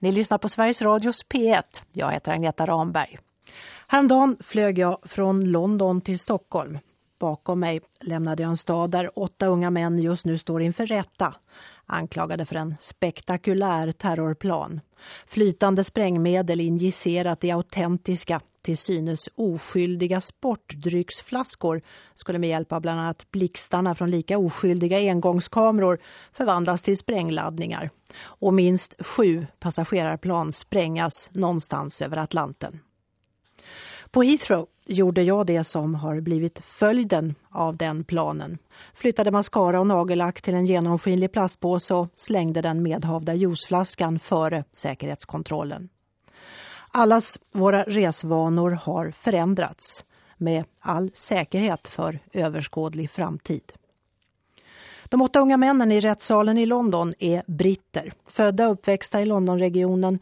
Ni lyssnar på Sveriges Radios P1. Jag heter Agneta Ramberg. Häromdagen flög jag från London till Stockholm. Bakom mig lämnade jag en stad där åtta unga män just nu står inför rätta. Anklagade för en spektakulär terrorplan. Flytande sprängmedel injicerat i autentiska, till synes oskyldiga sportdrycksflaskor skulle med hjälp av bland annat blixtarna från lika oskyldiga engångskameror förvandlas till sprängladdningar. Och minst sju passagerarplan sprängas någonstans över Atlanten. På Heathrow gjorde jag det som har blivit följden av den planen. Flyttade mascara och nagellack till en genomskinlig plastpåse och slängde den medhavda juiceflaskan före säkerhetskontrollen. Allas våra resvanor har förändrats med all säkerhet för överskådlig framtid. De åtta unga männen i rättssalen i London är britter, födda och uppväxta i Londonregionen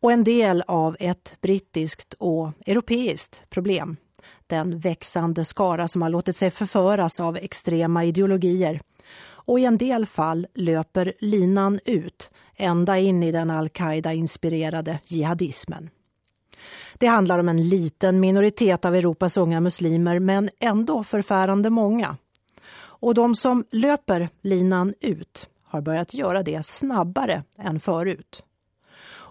och en del av ett brittiskt och europeiskt problem. Den växande skara som har låtit sig förföras av extrema ideologier. Och i en del fall löper linan ut ända in i den al-Qaida-inspirerade jihadismen. Det handlar om en liten minoritet av Europas unga muslimer men ändå förfärande många. Och de som löper linan ut har börjat göra det snabbare än förut.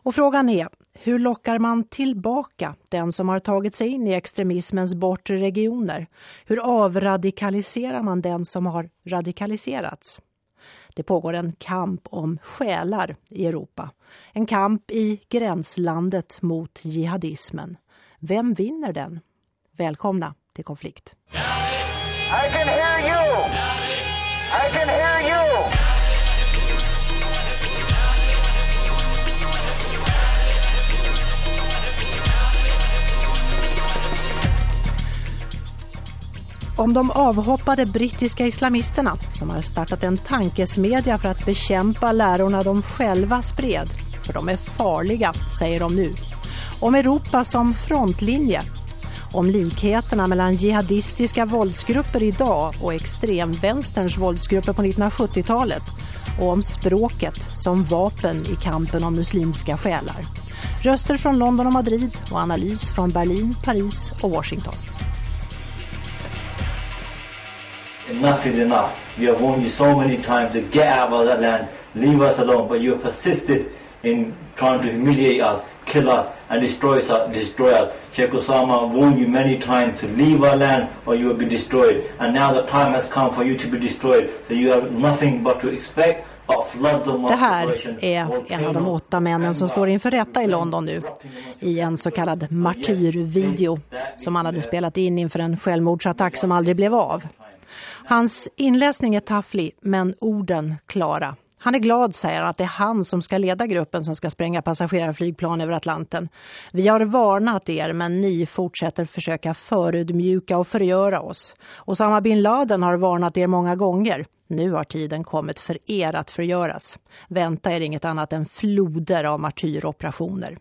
Och frågan är, hur lockar man tillbaka den som har tagit sig in i extremismens bortre regioner? Hur avradikaliserar man den som har radikaliserats? Det pågår en kamp om själar i Europa. En kamp i gränslandet mot jihadismen. Vem vinner den? Välkomna till konflikt. I can hear you! I can hear om de avhoppade brittiska islamisterna som har startat en tankesmedja för att bekämpa lärorna de själva spred. För de är farliga, säger de nu. Om Europa som frontlinje. Om likheterna mellan jihadistiska våldsgrupper idag och extremvänsterns våldsgrupper på 1970-talet. Och om språket som vapen i kampen om muslimska själar. Röster från London och Madrid och analys från Berlin, Paris och Washington. Enough is enough. We have warned you so many times to get out of that land, leave us alone, but you have persisted in trying to humiliate us, kill us, and destroy us. Destroy us. Sheikh Osama warned you many times to leave our land or you will be destroyed. And now the time has come for you to be destroyed. So you have nothing but to expect det här är en av de åtta männen som står inför rätta i London nu i en så kallad martyrvideo som han hade spelat in inför en självmordsattack som aldrig blev av. Hans inläsning är tafflig men orden klara. Han är glad, säger han, att det är han som ska leda gruppen som ska spränga passagerarflygplan över Atlanten. Vi har varnat er men ni fortsätter försöka förödmjuka och förgöra oss. Osama bin Laden har varnat er många gånger. Nu har tiden kommit för er att förgöras. Vänta er inget annat än floder av martyroperationer.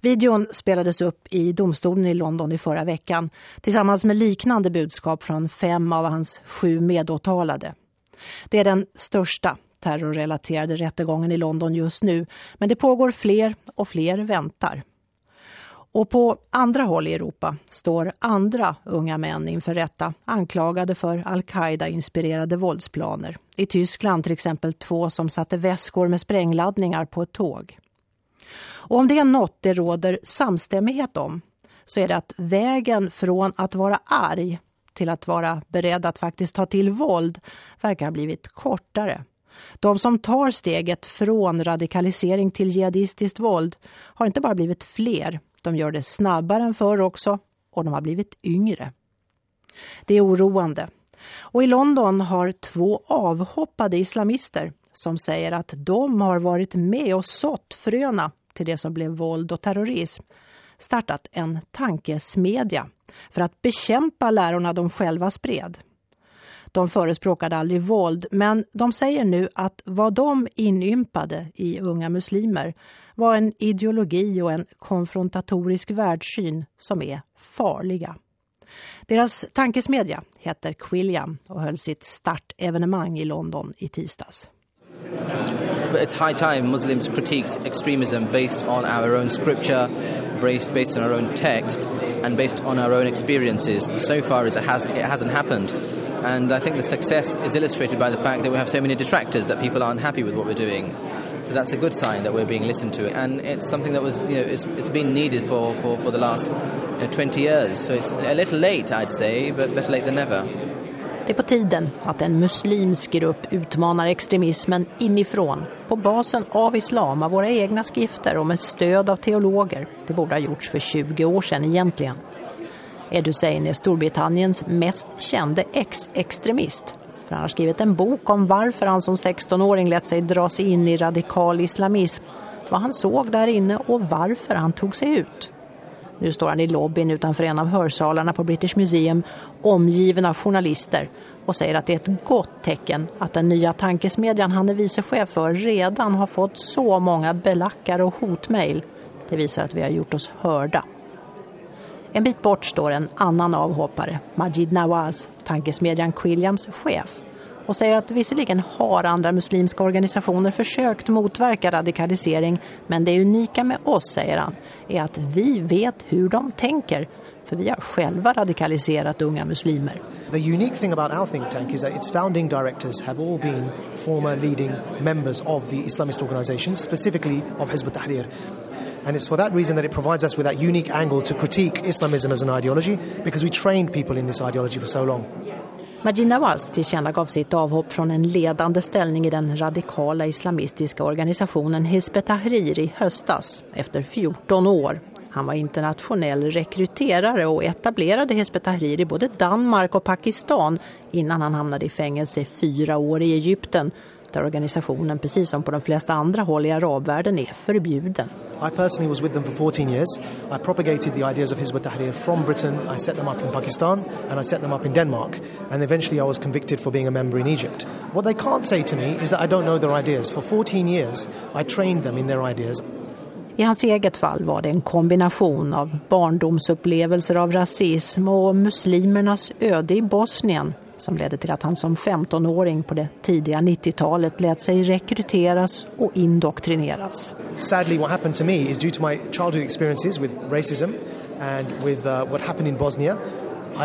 Videon spelades upp i domstolen i London i förra veckan tillsammans med liknande budskap från fem av hans sju medåtalade. Det är den största terrorrelaterade rättegången i London just nu men det pågår fler och fler väntar. Och på andra håll i Europa står andra unga män inför rätta anklagade för al-Qaida-inspirerade våldsplaner. I Tyskland till exempel två som satte väskor med sprängladdningar på ett tåg. Och om det är något det råder samstämmighet om så är det att vägen från att vara arg till att vara beredd att faktiskt ta till våld verkar ha blivit kortare. De som tar steget från radikalisering till jihadistiskt våld har inte bara blivit fler, de gör det snabbare än förr också och de har blivit yngre. Det är oroande. Och i London har två avhoppade islamister som säger att de har varit med och sått fröna till det som blev våld och terrorism startat en tankesmedja för att bekämpa lärorna de själva spred. De förespråkade aldrig våld men de säger nu att vad de inympade i unga muslimer var en ideologi och en konfrontatorisk världssyn som är farliga. Deras tankesmedja heter Quilliam och höll sitt startevenemang i London i tisdags. It's high time Muslims critiqued extremism based on our own scripture, based, based on our own text, and based on our own experiences. So far, as it, has, it hasn't happened. And I think the success is illustrated by the fact that we have so many detractors that people aren't happy with what we're doing. So that's a good sign that we're being listened to, and it's something that was, you know, it's, it's been needed for, for, for the last you know, 20 years. So it's a little late, I'd say, but better late than never. Det är på tiden att en muslimsk grupp utmanar extremismen inifrån på basen av islam, av våra egna skrifter och med stöd av teologer. Det borde ha gjorts för 20 år sedan egentligen. Ed Hussein är Storbritanniens mest kände ex-extremist. För han har skrivit en bok om varför han som 16-åring lät sig dras in i radikal islamism, vad han såg där inne och varför han tog sig ut. Nu står han i lobbyn utanför en av hörsalarna på British Museum omgiven av journalister och säger att det är ett gott tecken att den nya tankesmedjan han är vicechef för redan har fått så många belackar och hotmail. Det visar att vi har gjort oss hörda. En bit bort står en annan avhoppare, Majid Nawaz, tankesmedjan Quilliams chef och säger att visserligen har andra muslimska organisationer försökt motverka radikalisering men det unika med oss, säger han, är att vi vet hur de tänker för vi har själva radikaliserat unga muslimer. The unique thing about our think tank is that its founding directors have all been former leading members of the Islamist organizations, specifically of Hizb ut-Tahrir. And it's for that reason that it provides us with that unique angle to critique Islamism as an ideology because we trained people in this ideology for so long. Majid Nawaz tillkännagav sitt avhopp från en ledande ställning i den radikala islamistiska organisationen Hizb Tahrir i höstas efter 14 år. Han var internationell rekryterare och etablerade Hizb Tahrir i både Danmark och Pakistan innan han hamnade i fängelse i fyra år i Egypten där organisationen, precis som på de flesta andra håll i arabvärlden, är förbjuden. I personally was with them for 14 years. I propagated the ideas of Hizb ut-Tahrir from Britain. I set them up in Pakistan and I set them up in Denmark. And eventually I was convicted for being a member in Egypt. What they can't say to me is that I don't know their ideas. For 14 years I trained them in their ideas. I hans eget fall var det en kombination av barndomsupplevelser av rasism och muslimernas öde i Bosnien som ledde till att han som 15-åring på det tidiga 90-talet lät sig rekryteras och indoktrineras. Sadly what happened to me is due to my childhood experiences with racism and with uh, what happened in Bosnia.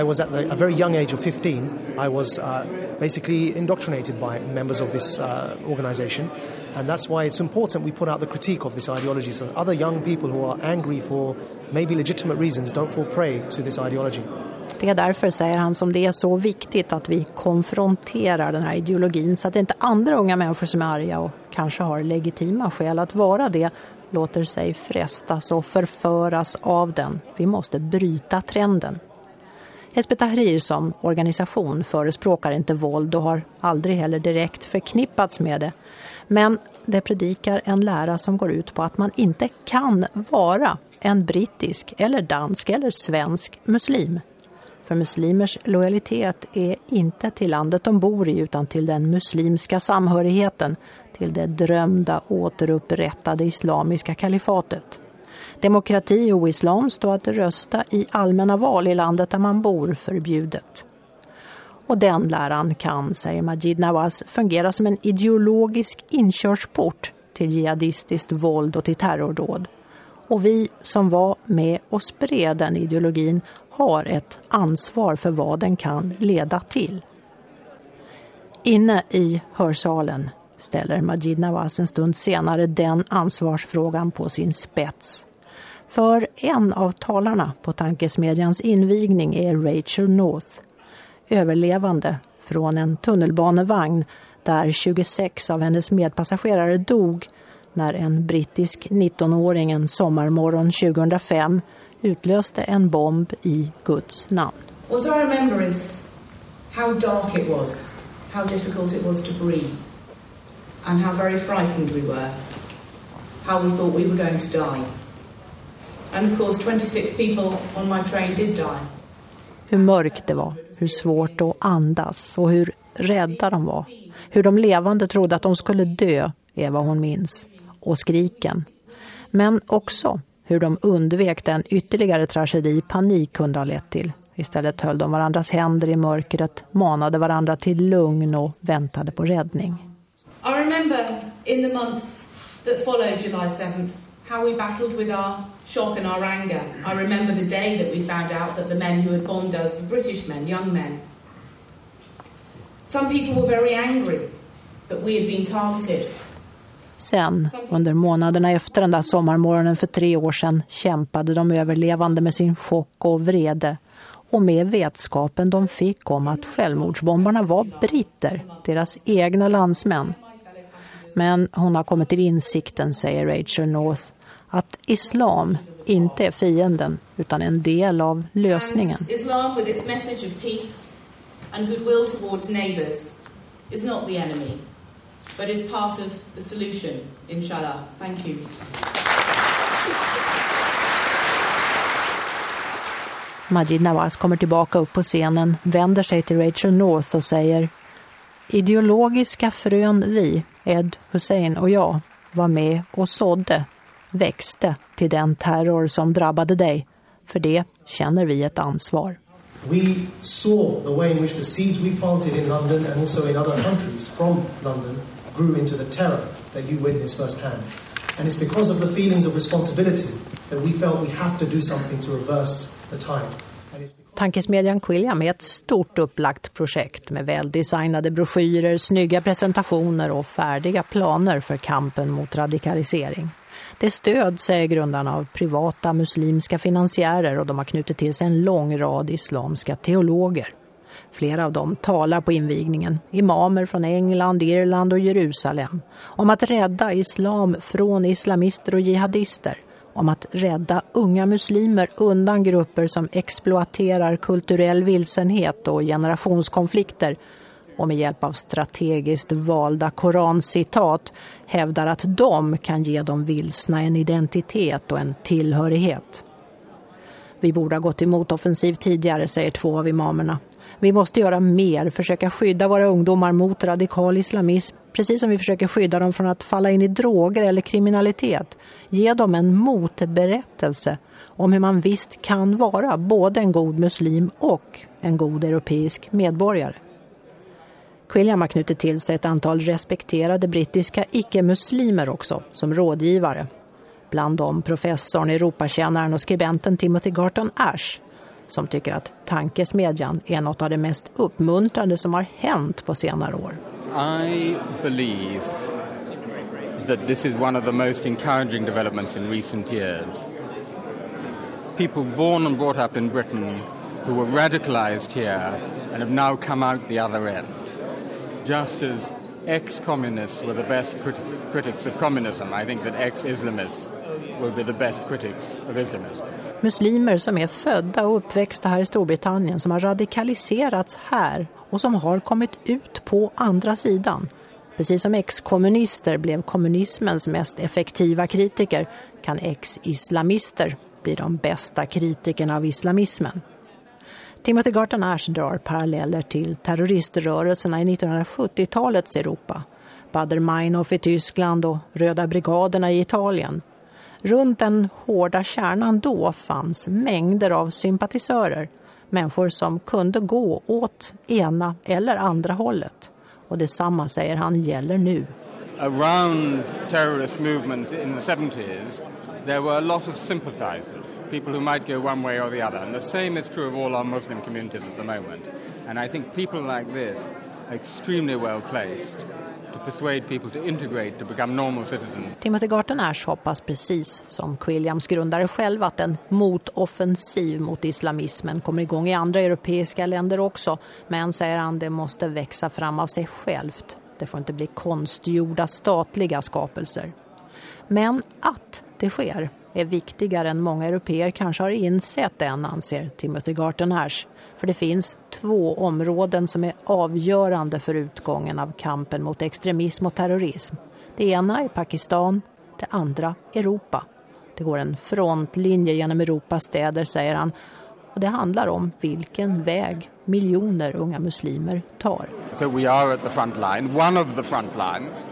I was at the, a very young age of 15. I was uh, basically indoctrinated by members of this uh, organization and that's why it's important we put out the critique of this ideology so that other young people who are angry for maybe legitimate reasons don't fall prey to this ideology. Det är därför, säger han, som det är så viktigt att vi konfronterar den här ideologin så att inte andra unga människor som är arga och kanske har legitima skäl att vara det låter sig frestas och förföras av den. Vi måste bryta trenden. Hizb Tahrir som organisation förespråkar inte våld och har aldrig heller direkt förknippats med det. Men det predikar en lära som går ut på att man inte kan vara en brittisk eller dansk eller svensk muslim. För muslimers lojalitet är inte till landet de bor i utan till den muslimska samhörigheten, till det drömda återupprättade islamiska kalifatet. Demokrati och islam står att rösta i allmänna val i landet där man bor förbjudet. Och den läran kan, säger Majid Nawaz, fungera som en ideologisk inkörsport till jihadistiskt våld och till terrordåd. Och vi som var med och spred den ideologin har ett ansvar för vad den kan leda till. Inne i hörsalen ställer Majid Nawaz en stund senare den ansvarsfrågan på sin spets. För en av talarna på tankesmedjans invigning är Rachel North, överlevande från en tunnelbanevagn där 26 av hennes medpassagerare dog när en brittisk 19-åring en sommarmorgon 2005 utlöste en bomb i Guds namn. What I remember is how dark it was, how difficult it was to breathe, and how very frightened we were, how we thought we were going to die. And of course 26 people on my train did die. Hur mörkt det var, hur svårt att andas och hur rädda de var. Hur de levande trodde att de skulle dö är vad hon minns. Och skriken. Men också hur de undvek den ytterligare tragedi panik kunde ha lett till. Istället höll de varandras händer i mörkret, manade varandra till lugn och väntade på räddning. I remember in the months that followed July 7th, how we battled with our shock and our anger. I remember the day that we found out that the men who had bombed us were British men, young men. Some people were very angry that we had been targeted. Sen, under månaderna efter den där sommarmorgonen för tre år sedan, kämpade de överlevande med sin chock och vrede och med vetskapen de fick om att självmordsbombarna var britter, deras egna landsmän. Men hon har kommit till insikten, säger Rachel North, att islam inte är fienden utan en del av lösningen. Islam with its message of peace and goodwill towards neighbours is not the enemy, but is part of the solution, inshallah. Thank you. Majid Nawaz kommer tillbaka upp på scenen, vänder sig till Rachel North och säger Ideologiska frön vi, Ed Hussein och jag, var med och sådde, växte till den terror som drabbade dig. För det känner vi ett ansvar. We saw the way in which the seeds we planted in London and also in other countries from London grew into the terror that you witnessed firsthand. And it's because of the feelings of responsibility that we felt we have to do something to reverse the tide. Tankesmedjan Quilliam är ett stort upplagt projekt med väldesignade broschyrer, snygga presentationer och färdiga planer för kampen mot radikalisering. Det stöd, säger grundarna, av privata muslimska finansiärer och de har knutit till sig en lång rad islamska teologer. Flera av dem talar på invigningen, imamer från England, Irland och Jerusalem, om att rädda islam från islamister och jihadister, om att rädda unga muslimer undan grupper som exploaterar kulturell vilsenhet och generationskonflikter och med hjälp av strategiskt valda korancitat hävdar att de kan ge de vilsna en identitet och en tillhörighet. Vi borde ha gått emot offensiv tidigare, säger två av imamerna. Vi måste göra mer, försöka skydda våra ungdomar mot radikal islamism, precis som vi försöker skydda dem från att falla in i droger eller kriminalitet. Ge dem en motberättelse om hur man visst kan vara både en god muslim och en god europeisk medborgare. Quilliam har knutit till sig ett antal respekterade brittiska icke-muslimer också som rådgivare. Bland dem professorn, Europakännaren och skribenten Timothy Garton Ash som tycker att tankesmedjan är något av det mest uppmuntrande som har hänt på senare år. I believe that this is one of the most encouraging developments in recent years. People born and brought up in Britain who were radicalized here and have now come out the other end. Just as ex communists were the best crit- critics of communism, I think that ex Islamists will be the best critics of Islamism. Muslimer som är födda och uppväxta här i Storbritannien som har radikaliserats här och som har kommit ut på andra sidan. Precis som ex-kommunister blev kommunismens mest effektiva kritiker kan ex-islamister bli de bästa kritikerna av islamismen. Timothy Garton Ash drar paralleller till terroriströrelserna i 1970-talets Europa. Bader Meinhof i Tyskland och Röda brigaderna i Italien. Runt den hårda kärnan då fanns mängder av sympatisörer. Människor som kunde gå åt ena eller andra hållet. Och detsamma, säger han, gäller nu. Around terrorist movements in the 70s, there were a lot of sympathizers, people who might go one way or the other. And the same is true of all our Muslim communities at the moment. And I think people like this are extremely well placed to persuade people to integrate, to become normal citizens. Timothy Garton Ash hoppas precis som Quilliams grundare själv att en motoffensiv mot islamismen kommer igång i andra europeiska länder också. Men, säger han, det måste växa fram av sig självt. Det får inte bli konstgjorda statliga skapelser. Men att det sker är viktigare än många europeer kanske har insett än, anser Timothy Garton För det finns två områden som är avgörande för utgången av kampen mot extremism och terrorism. Det ena är Pakistan, det andra Europa. Det går en frontlinje genom Europas städer, säger han. Och det handlar om vilken väg miljoner unga muslimer tar. So we are at the front line, one of the front lines.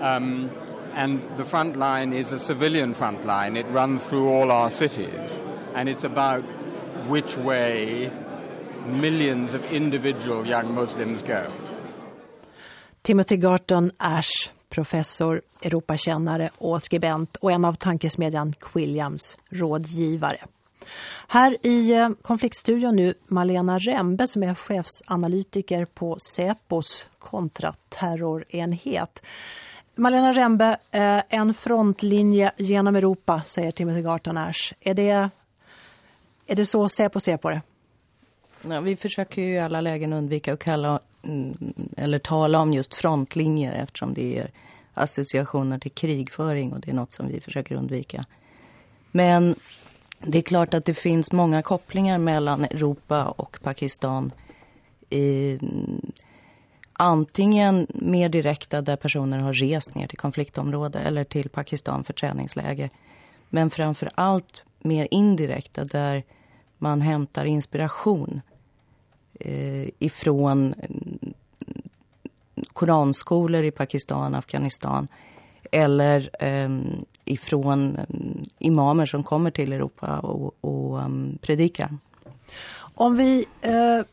Um, and the front line is a civilian front line. It runs through all our cities. And it's about which way millions of individual young Muslims go. Timothy Garton Ash professor, Europakännare och skribent och en av tankesmedjan Quilliams rådgivare. Här i eh, konfliktstudion nu Malena Rembe som är chefsanalytiker på Säpos kontraterrorenhet. Malena Rembe, eh, en frontlinje genom Europa, säger Timothy Garton-Ash. Är det, är det så Säpo ser på det? Ja, vi försöker ju i alla lägen undvika att kalla mm, eller tala om just frontlinjer eftersom det är associationer till krigföring och det är något som vi försöker undvika. Men det är klart att det finns många kopplingar mellan Europa och Pakistan. I, antingen mer direkta där personer har rest ner till konfliktområde eller till Pakistan för träningsläger. Men framför allt mer indirekta där man hämtar inspiration eh, ifrån koranskolor i Pakistan, Afghanistan eller eh, ifrån ehm, imamer som kommer till Europa och, och um, predikar. Om vi eh,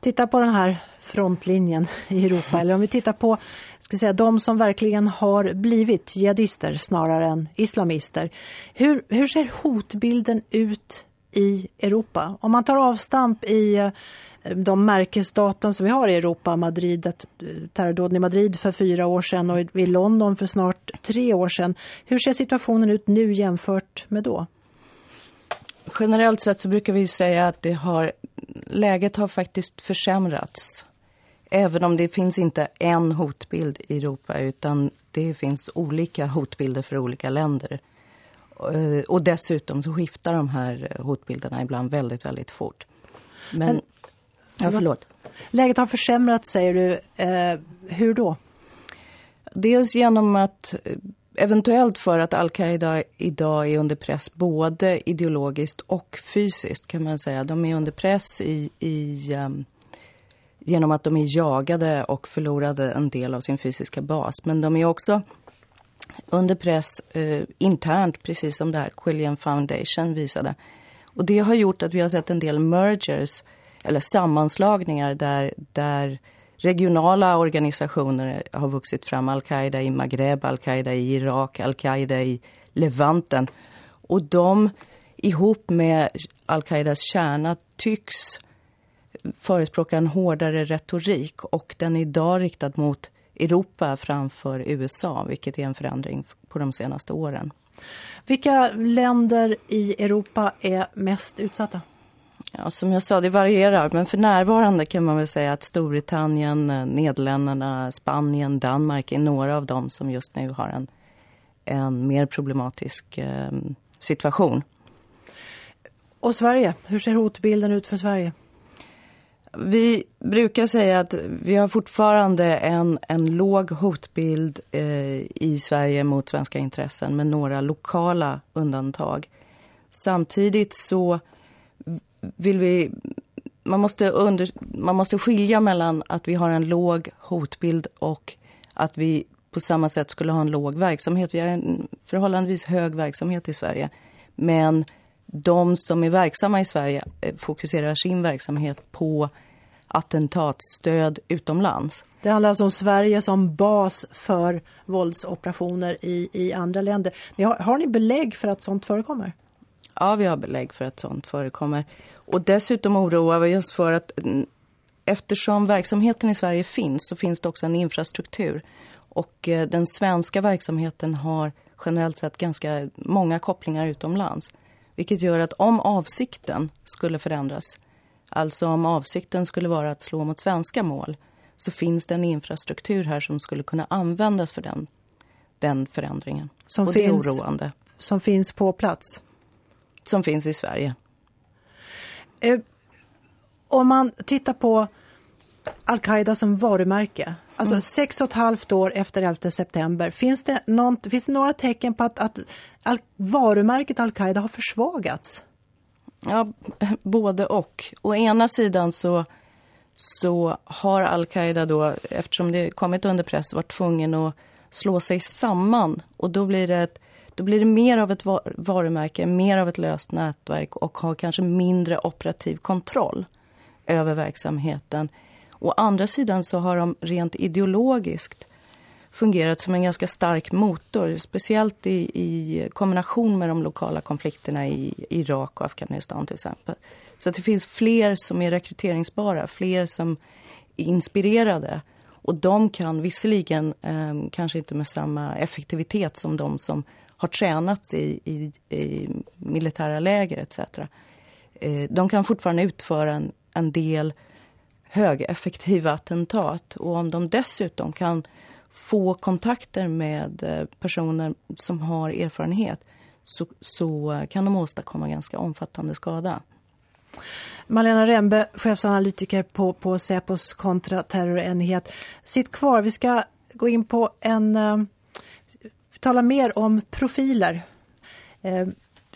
tittar på den här frontlinjen i Europa eller om vi tittar på ska säga, de som verkligen har blivit jihadister snarare än islamister. Hur, hur ser hotbilden ut i Europa? Om man tar avstamp i eh, de märkesdatum som vi har i Europa, Madrid, eh, terrordåden i Madrid för fyra år sedan och i London för snart tre år sedan. Hur ser situationen ut nu jämfört med då? Generellt sett så brukar vi säga att det har, läget har faktiskt försämrats. Även om det finns inte en hotbild i Europa utan det finns olika hotbilder för olika länder. Eh, och dessutom så skiftar de här hotbilderna ibland väldigt, väldigt fort. Men, Men ja, förlåt. Läget har försämrats säger du. Eh, hur då? Dels genom att eh, eventuellt för att Al-Qaida idag är under press både ideologiskt och fysiskt kan man säga. De är under press i, i um, genom att de är jagade och förlorade en del av sin fysiska bas. Men de är också under press eh, internt, precis som det här Quillian Foundation visade. Och det har gjort att vi har sett en del mergers, eller sammanslagningar där, där regionala organisationer har vuxit fram. Al-Qaida i Maghreb, Al-Qaida i Irak, Al-Qaida i Levanten. Och de ihop med Al-Qaidas kärna tycks förespråka en hårdare retorik och den är idag riktad mot Europa framför USA, vilket är en förändring på de senaste åren. Vilka länder i Europa är mest utsatta? Ja, som jag sa, det varierar. Men för närvarande kan man väl säga att Storbritannien, Nederländerna, Spanien, Danmark är några av dem som just nu har en, en mer problematisk eh, situation. Och Sverige, hur ser hotbilden ut för Sverige? Vi brukar säga att vi har fortfarande en, en låg hotbild eh, i Sverige mot svenska intressen med några lokala undantag. Samtidigt så vill vi... Man måste, under, man måste skilja mellan att vi har en låg hotbild och att vi på samma sätt skulle ha en låg verksamhet. Vi har en förhållandevis hög verksamhet i Sverige. Men de som är verksamma i Sverige eh, fokuserar sin verksamhet på attentatsstöd utomlands. Det handlar alltså om Sverige som bas för våldsoperationer i, i andra länder. Har, har ni belägg för att sånt förekommer? Ja, vi har belägg för att sånt förekommer. Och dessutom oroar vi oss för att mm, eftersom verksamheten i Sverige finns så finns det också en infrastruktur. Och eh, den svenska verksamheten har generellt sett ganska många kopplingar utomlands. Vilket gör att om avsikten skulle förändras, alltså om avsikten skulle vara att slå mot svenska mål, så finns det en infrastruktur här som skulle kunna användas för den, den förändringen. Som Och finns, det är oroande. Som finns på plats? Som finns i Sverige. Eh, om man tittar på Al-Qaida som varumärke, alltså mm. sex och ett halvt år efter 11 september, finns det, någon, finns det några tecken på att, att al varumärket Al-Qaida har försvagats? Ja, både och. Å ena sidan så, så har Al-Qaida då, eftersom det kommit under press, varit tvungen att slå sig samman. Och då blir det, ett, då blir det mer av ett varumärke, mer av ett löst nätverk och har kanske mindre operativ kontroll över verksamheten. Å andra sidan så har de rent ideologiskt fungerat som en ganska stark motor, speciellt i, i kombination med de lokala konflikterna i Irak och Afghanistan till exempel. Så att det finns fler som är rekryteringsbara, fler som är inspirerade. Och de kan visserligen, eh, kanske inte med samma effektivitet som de som har tränats i, i, i militära läger etc. Eh, de kan fortfarande utföra en, en del högeffektiva attentat. Och om de dessutom kan få kontakter med eh, personer som har erfarenhet så, så eh, kan de åstadkomma ganska omfattande skada. Malena Rembe, chefsanalytiker på, på Säpos kontraterrorenhet. Sitt kvar, vi ska gå in på en... Eh, tala mer om profiler. Eh,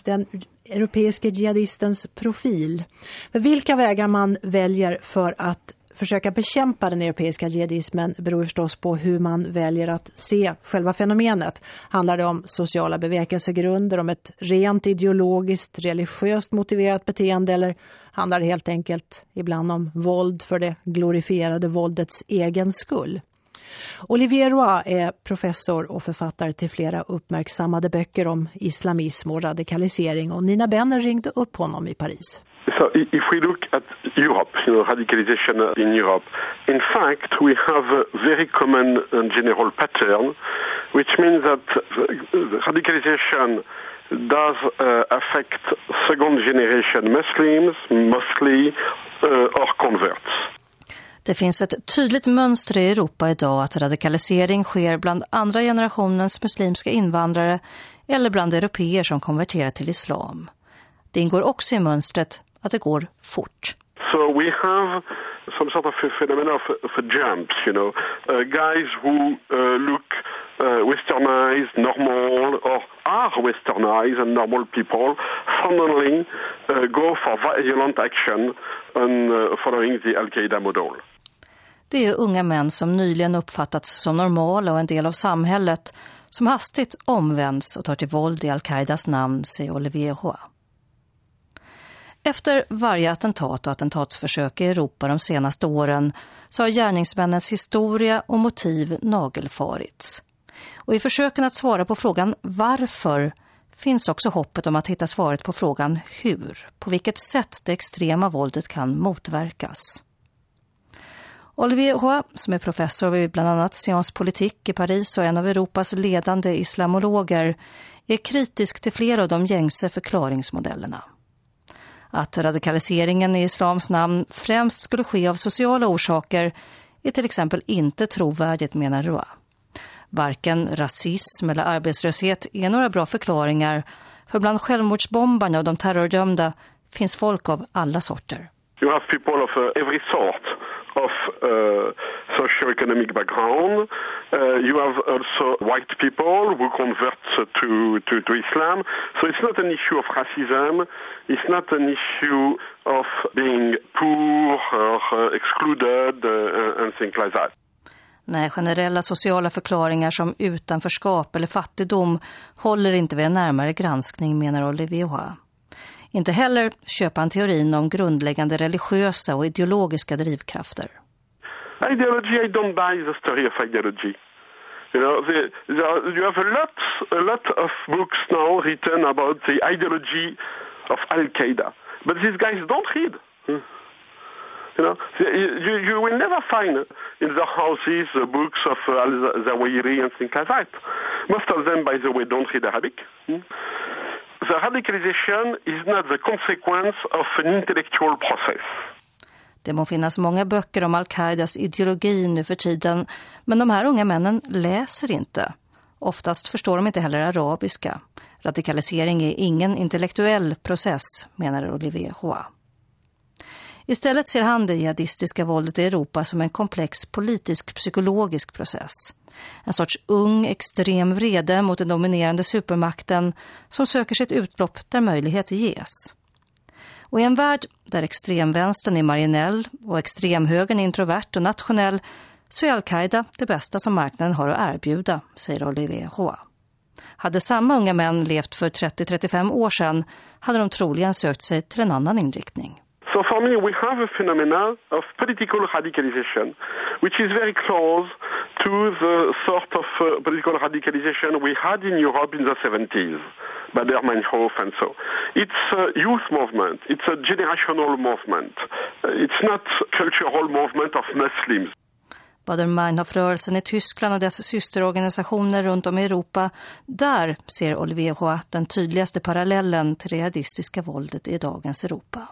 den europeiska jihadistens profil. Vilka vägar man väljer för att försöka bekämpa den europeiska jihadismen beror förstås på hur man väljer att se själva fenomenet. Handlar det om sociala bevekelsegrunder, om ett rent ideologiskt, religiöst motiverat beteende eller handlar det helt enkelt ibland om våld för det glorifierade våldets egen skull? Olivier Roy är professor och författare till flera uppmärksammade böcker om islamism och radikalisering och Nina Benner ringde upp honom i Paris. So if we look at Europe, you know, radicalization in Europe, in fact, we have a very common and general pattern, which means that radicalization does uh, affect second generation Muslims, mostly, uh, or converts. Det finns ett tydligt mönster i Europa idag att radikalisering sker bland andra generationens muslimska invandrare eller bland europeer som konverterar till islam. Det ingår också i mönstret att det går fort. So we have some sort of a phenomenon of, of jumps, you know, uh, guys who uh, look uh, westernized, normal, or are westernized and normal people suddenly uh, go for violent action and uh, following the Al-Qaida model. Det är unga män som nyligen uppfattats som normala och en del av samhället som hastigt omvänds och tar till våld i Al-Qaidas namn, säger Olivier Roy. Efter varje attentat och attentatsförsök i Europa de senaste åren så har gärningsmännens historia och motiv nagelfarits. Och i försöken att svara på frågan varför finns också hoppet om att hitta svaret på frågan hur, på vilket sätt det extrema våldet kan motverkas. Olivier Roy, som är professor vid bland annat Sciences Politik i Paris och en av Europas ledande islamologer, är kritisk till flera av de gängse förklaringsmodellerna. Att radikaliseringen i islams namn främst skulle ske av sociala orsaker är till exempel inte trovärdigt, menar Roa. Varken rasism eller arbetslöshet är några bra förklaringar för bland självmordsbombarna och de terrordömda finns folk av alla sorter. You have people of uh, every sort of uh, socioeconomic background. Uh, you have also white people who convert to, to, to Islam. So it's not an issue of racism. It's not an issue of being poor or uh, excluded uh, uh and things like that. Nej, generella sociala förklaringar som utanförskap eller fattigdom håller inte vid en närmare granskning, menar Olivier Inte heller köper han teorin om grundläggande religiösa och ideologiska drivkrafter. Ideology, I don't buy the story of ideology. You know, the, the, you have a lot, a lot of books now written about the ideology of Al-Qaeda. But these guys don't read. You know, you, you will never find in the houses the books of uh, Al-Zawahiri and things like that. Most of them, by the way, don't read Arabic. The radicalization is not the consequence of an intellectual process. Det må finnas många böcker om Al-Qaidas ideologi nu för tiden, men de här unga männen läser inte. Oftast förstår de inte heller arabiska. Radikalisering är ingen intellektuell process, menar Olivier Roy. Istället ser han det jihadistiska våldet i Europa som en komplex politisk-psykologisk process. En sorts ung, extrem vrede mot den dominerande supermakten som söker sitt utlopp där möjlighet ges. Och i en värld där extremvänstern är marginell och extremhögern introvert och nationell så är Al-Qaida det bästa som marknaden har att erbjuda, säger Olivier Roa. Hade samma unga män levt för 30-35 år sedan hade de troligen sökt sig till en annan inriktning. For me, we have a phenomena of political radicalization, which is very close to the sort of uh, political radicalization we had in Europe in the 70s. Bader-Meinhof and so. It's a youth movement. It's a generational movement. Uh, it's not cultural movement of Muslims. Bader-Meinhof-rörelsen i Tyskland och dess systerorganisationer runt om i Europa, där ser Olivier Roat den tydligaste parallellen till det jihadistiska våldet i dagens Europa.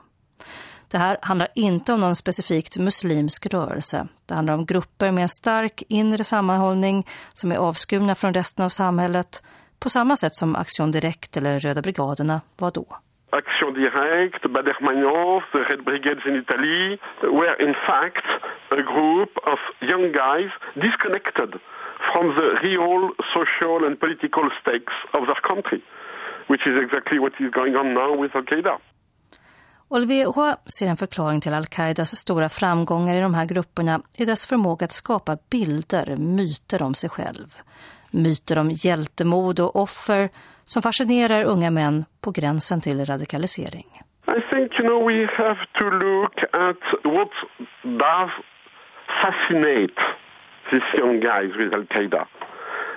Det här handlar inte om någon specifikt muslimsk rörelse. Det handlar om grupper med en stark inre sammanhållning som är avskurna från resten av samhället på samma sätt som Action Direkt eller Röda brigaderna var då. Action Direct, Bader-Meinhof, the Red Brigades in Italy were in fact a group of young guys disconnected from the real social and political stakes of their country, which is exactly what is going on now with Al-Qaida. Olivier ser en förklaring till Al-Qaidas stora framgångar i de här grupperna i dess förmåga att skapa bilder, myter om sig själv. Myter om hjältemod och offer som fascinerar unga män på gränsen till radikalisering. I think you know we have to look at what does fascinate these young guys with Al Qaeda.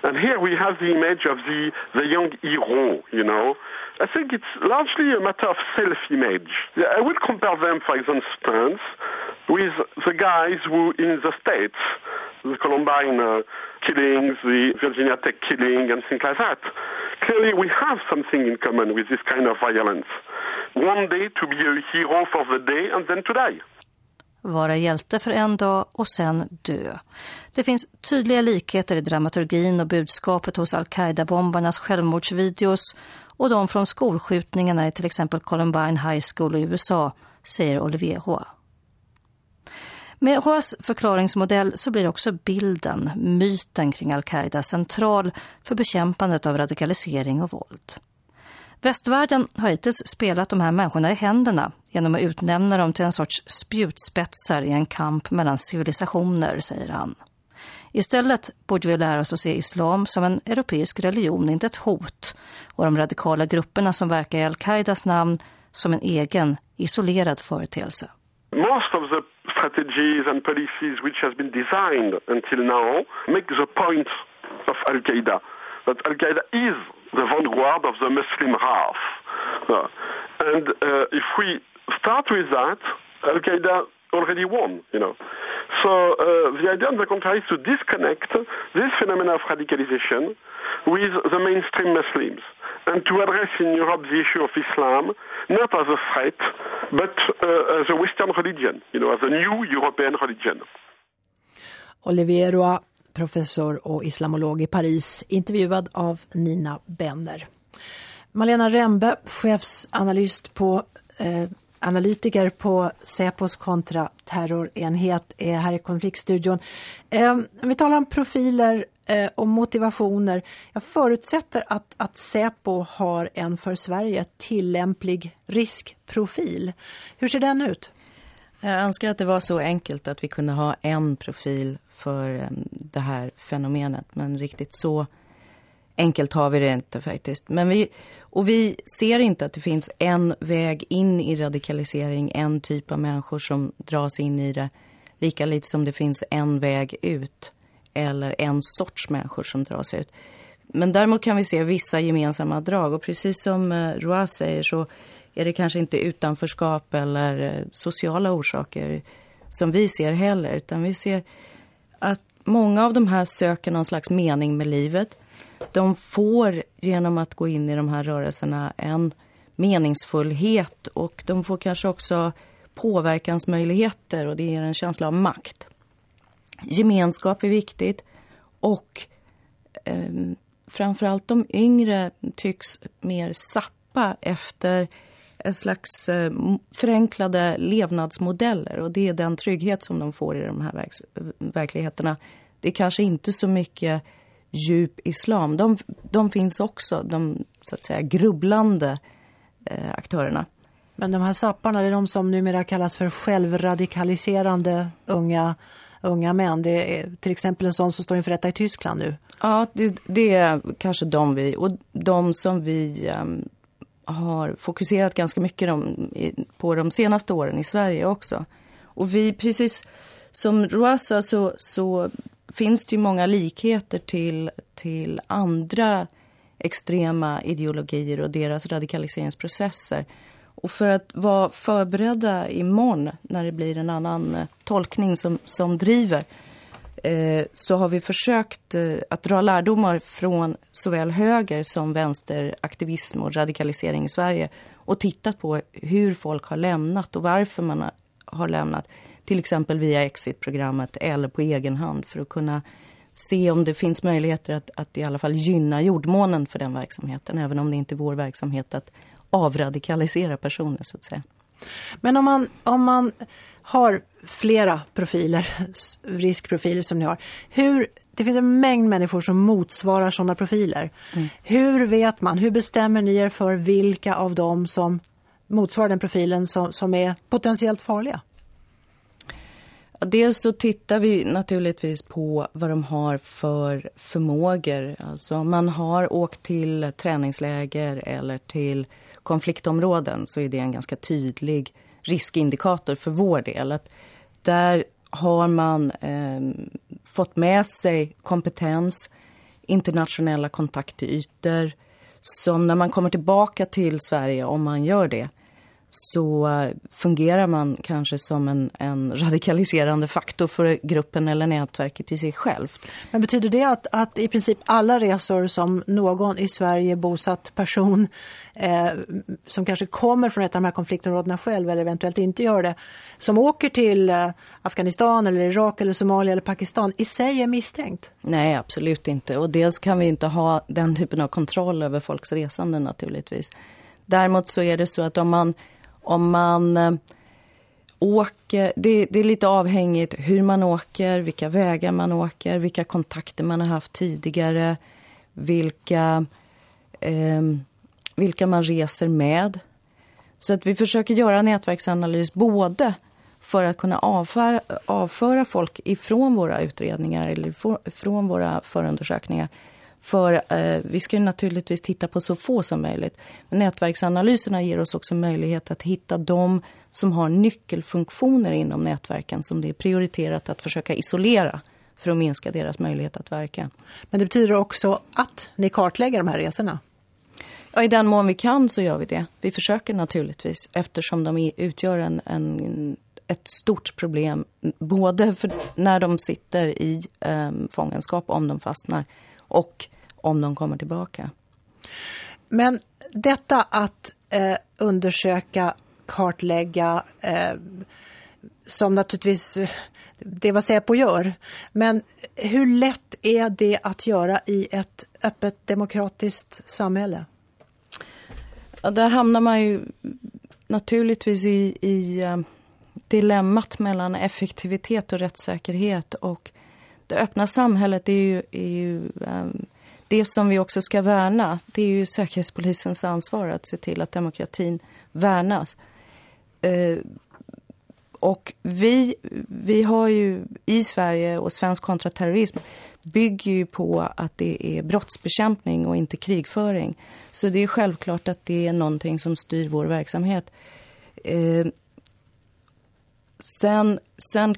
And here we have the image of the, the young hero, you know. I think it's largely a matter of self image. I will compare them, for instance, with the guys who in the States, the Columbine uh, killings, the Virginia Tech killing, and things like that. Clearly, we have something in common with this kind of violence. One day to be a hero for the day and then to die. Vara hjälte för en dag och sen dö. Det finns tydliga likheter i dramaturgin och budskapet hos Al-Qaida-bombarnas självmordsvideos och de från skolskjutningarna i till exempel Columbine High School i USA, säger Olivier Roy. Med Roas förklaringsmodell så blir också bilden, myten kring Al-Qaida central för bekämpandet av radikalisering och våld. Västvärlden har hittills spelat de här människorna i händerna genom att utnämna dem till en sorts spjutspetsar i en kamp mellan civilisationer, säger han. Istället borde vi lära oss att se islam som en europeisk religion, inte ett hot, och de radikala grupperna som verkar i Al-Qaidas namn som en egen, isolerad företeelse. Most of the strategies and policies which has been designed until now make the point of al-Qaida that Al-Qaida is the vanguard of the Muslim half. Uh, and uh, if we start with that, al-Qaida already won, you know. So uh, the idea, on the contrary, is to disconnect this phenomenon of radicalization with the mainstream Muslims and to address in Europe the issue of Islam not as a threat, but uh, as a Western religion, you know, as a new European religion. Olivier professor och islamolog i Paris, intervjuad av Nina Benner. Malena Rembe, chefsanalyst på eh, analytiker på Säpos kontraterrorenhet är här i konfliktstudion. Eh, vi talar om profiler eh, och motivationer. Jag förutsätter att, att Säpo har en för Sverige tillämplig riskprofil. Hur ser den ut? Jag önskar att det var så enkelt att vi kunde ha en profil för ehm, det här fenomenet. Men riktigt så enkelt har vi det inte faktiskt. Men vi, och vi ser inte att det finns en väg in i radikalisering, en typ av människor som dras in i det. Lika lite som det finns en väg ut eller en sorts människor som dras ut. Men däremot kan vi se vissa gemensamma drag och precis som eh, Roa säger så är det kanske inte utanförskap eller eh, sociala orsaker som vi ser heller utan vi ser att många av de här söker någon slags mening med livet de får genom att gå in i de här rörelserna en meningsfullhet och de får kanske också påverkansmöjligheter och det ger en känsla av makt. Gemenskap är viktigt och eh, framförallt de yngre tycks mer sappa efter en slags eh, förenklade levnadsmodeller och det är den trygghet som de får i de här verks verkligheterna. Det är kanske inte så mycket djup islam. De, de finns också, de så att säga grubblande eh, aktörerna. Men de här sapparna, det är de som numera kallas för självradikaliserande unga, unga män. Det är till exempel en sån som står inför rätta i Tyskland nu. Ja, det, det är kanske de vi, och de som vi um, har fokuserat ganska mycket på de senaste åren i Sverige också. Och vi, precis som Roa sa, så, så finns det ju många likheter till, till andra extrema ideologier och deras radikaliseringsprocesser. Och för att vara förberedda imorgon när det blir en annan eh, tolkning som, som driver eh, så har vi försökt eh, att dra lärdomar från såväl höger som vänsteraktivism och radikalisering i Sverige och tittat på hur folk har lämnat och varför man har lämnat till exempel via exitprogrammet eller på egen hand för att kunna se om det finns möjligheter att, att i alla fall gynna jordmånen för den verksamheten även om det inte är vår verksamhet att avradikalisera personer så att säga. Men om man, om man har flera profiler, riskprofiler som ni har, hur, det finns en mängd människor som motsvarar sådana profiler. Mm. Hur vet man, hur bestämmer ni er för vilka av dem som motsvarar den profilen som, som är potentiellt farliga? Dels så tittar vi naturligtvis på vad de har för förmågor. Alltså om man har åkt till träningsläger eller till konfliktområden så är det en ganska tydlig riskindikator för vår del. Att där har man eh, fått med sig kompetens, internationella kontaktytor som när man kommer tillbaka till Sverige, om man gör det, så fungerar man kanske som en, en, radikaliserande faktor för gruppen eller nätverket i sig självt. Men betyder det att, att i princip alla resor som någon i Sverige bosatt person eh, som kanske kommer från ett av de här konfliktområdena själv eller eventuellt inte gör det, som åker till eh, Afghanistan eller Irak eller Somalia eller Pakistan i sig är misstänkt? Nej, absolut inte. Och dels kan vi inte ha den typen av kontroll över folks resande naturligtvis. Däremot så är det så att om man om man eh, åker, det, det, är lite avhängigt hur man åker, vilka vägar man åker, vilka kontakter man har haft tidigare, vilka, eh, vilka man reser med. Så att vi försöker göra nätverksanalys både för att kunna avföra, avföra folk ifrån våra utredningar eller från våra förundersökningar för eh, vi ska naturligtvis titta på så få som möjligt. Men nätverksanalyserna ger oss också möjlighet att hitta de som har nyckelfunktioner inom nätverken som det är prioriterat att försöka isolera för att minska deras möjlighet att verka. Men det betyder också att ni kartlägger de här resorna? Ja, i den mån vi kan så gör vi det. Vi försöker naturligtvis eftersom de utgör en, en ett stort problem både när de sitter i eh, fångenskap om de fastnar och om de kommer tillbaka. Men detta att eh, undersöka, kartlägga, eh, som naturligtvis det vad Säpo gör. Men hur lätt är det att göra i ett öppet demokratiskt samhälle? Ja, där hamnar man ju naturligtvis i, i uh, dilemmat mellan effektivitet och rättssäkerhet och det öppna samhället är ju, är ju um, det som vi också ska värna. Det är ju Säkerhetspolisens ansvar att se till att demokratin värnas. Uh, och vi, vi har ju i Sverige och svensk kontraterrorism bygger ju på att det är brottsbekämpning och inte krigföring. Så det är självklart att det är någonting som styr vår verksamhet. Eh, sen, sen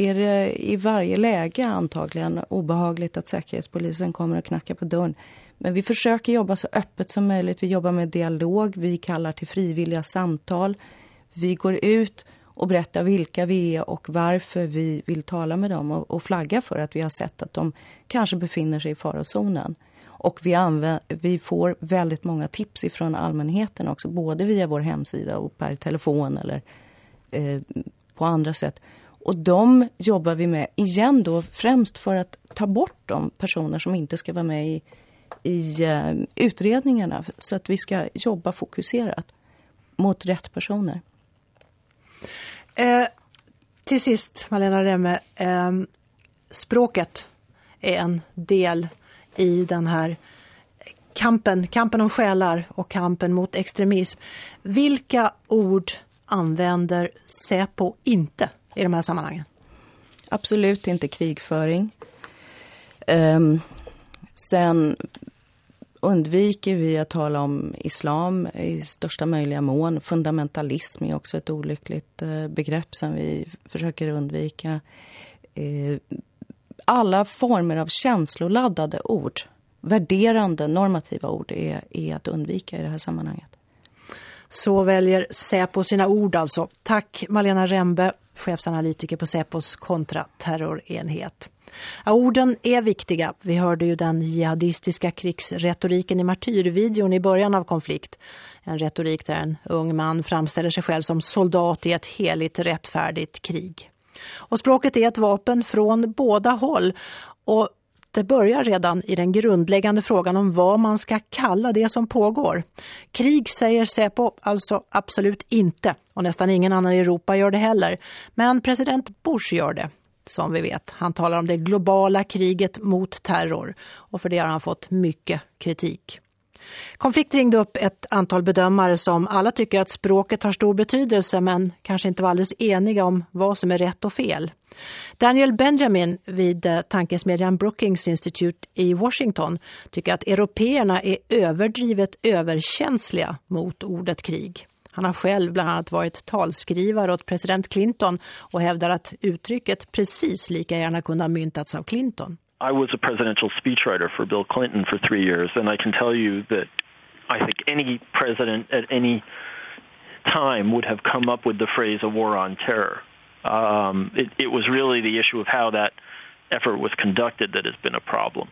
är det i varje läge antagligen obehagligt att Säkerhetspolisen kommer att knacka på dörren. Men vi försöker jobba så öppet som möjligt. Vi jobbar med dialog, vi kallar till frivilliga samtal. Vi går ut och berättar vilka vi är och varför vi vill tala med dem och, och flagga för att vi har sett att de kanske befinner sig i farozonen. Och vi, vi får väldigt många tips ifrån allmänheten också, både via vår hemsida och per telefon eller eh, på andra sätt. Och de jobbar vi med igen då främst för att ta bort de personer som inte ska vara med i, i eh, utredningarna. Så att vi ska jobba fokuserat mot rätt personer. Eh, till sist, Malena Remme, eh, språket är en del i den här kampen, kampen om själar och kampen mot extremism. Vilka ord använder Säpo inte i de här sammanhangen? Absolut inte krigföring. Um, sen undviker vi att tala om islam i största möjliga mån. Fundamentalism är också ett olyckligt eh, begrepp som vi försöker undvika. Eh, alla former av känsloladdade ord, värderande, normativa ord är, är att undvika i det här sammanhanget. Så väljer Säpo sina ord alltså. Tack Malena Rembe, chefsanalytiker på Säpos kontraterrorenhet. Ja, orden är viktiga. Vi hörde ju den jihadistiska krigsretoriken i martyrvideon i början av konflikt. En retorik där en ung man framställer sig själv som soldat i ett heligt rättfärdigt krig. Och språket är ett vapen från båda håll. Och det börjar redan i den grundläggande frågan om vad man ska kalla det som pågår. Krig säger Säpo alltså absolut inte och nästan ingen annan i Europa gör det heller. Men president Bush gör det som vi vet. Han talar om det globala kriget mot terror och för det har han fått mycket kritik. Konflikt ringde upp ett antal bedömare som alla tycker att språket har stor betydelse men kanske inte var alldeles eniga om vad som är rätt och fel. Daniel Benjamin vid eh, tankesmedjan Brookings Institute i Washington tycker att européerna är överdrivet överkänsliga mot ordet krig. Han har själv bland annat varit talskrivare åt president Clinton och hävdar att uttrycket precis lika gärna kunde ha myntats av Clinton. I was a presidential speechwriter for Bill Clinton for three years, and I can tell you that I think any president at any time would have come up with the phrase a war on terror. Um, it, it was really the issue of how that effort was conducted that has been a problem.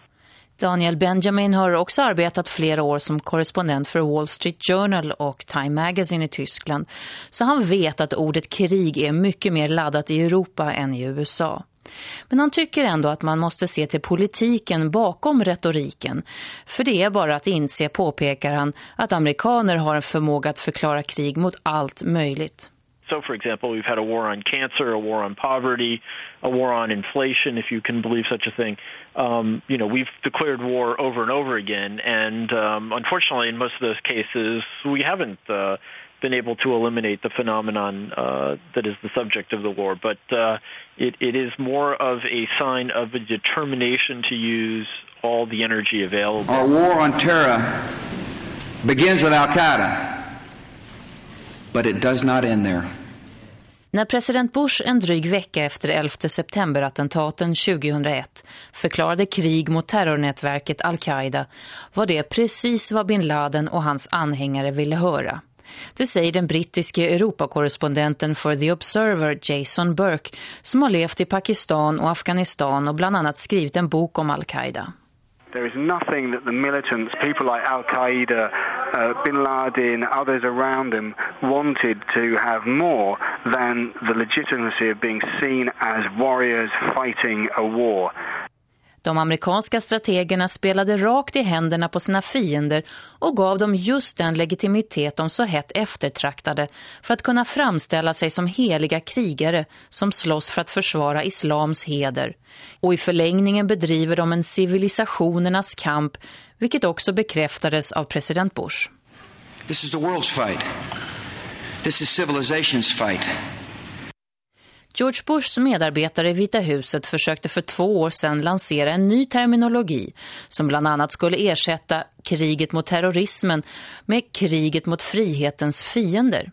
Daniel Benjamin har också arbetat flera år som korrespondent för Wall Street Journal och Time Magazine i Tyskland. Så han vet att ordet krig är mycket mer laddat i Europa än i USA. Men han tycker ändå att man måste se till politiken bakom retoriken. För det är bara att inse, påpekar han, att amerikaner har en förmåga att förklara krig mot allt möjligt. So, for example, we've had a war on cancer, a war on poverty, a war on inflation, if you can believe such a thing. Um, you know, we've declared war over and over again, and um, unfortunately, in most of those cases, we haven't uh, been able to eliminate the phenomenon uh, that is the subject of the war. But uh, it, it is more of a sign of a determination to use all the energy available. Our war on terror begins with Al Qaeda. But it does not end there. När president Bush en dryg vecka efter 11 september-attentaten 2001 förklarade krig mot terrornätverket Al-Qaida var det precis vad bin Laden och hans anhängare ville höra. Det säger den brittiske Europakorrespondenten för The Observer Jason Burke som har levt i Pakistan och Afghanistan och bland annat skrivit en bok om Al-Qaida. There is nothing that the militants, people like Al Qaeda, uh, bin Laden, others around them, wanted to have more than the legitimacy of being seen as warriors fighting a war. De amerikanska strategerna spelade rakt i händerna på sina fiender och gav dem just den legitimitet de så hett eftertraktade för att kunna framställa sig som heliga krigare som slåss för att försvara islams heder. Och i förlängningen bedriver de en civilisationernas kamp, vilket också bekräftades av president Bush. This is the world's fight. This is civilization's fight. George Bushs medarbetare i Vita huset försökte för två år sedan lansera en ny terminologi som bland annat skulle ersätta kriget mot terrorismen med kriget mot frihetens fiender.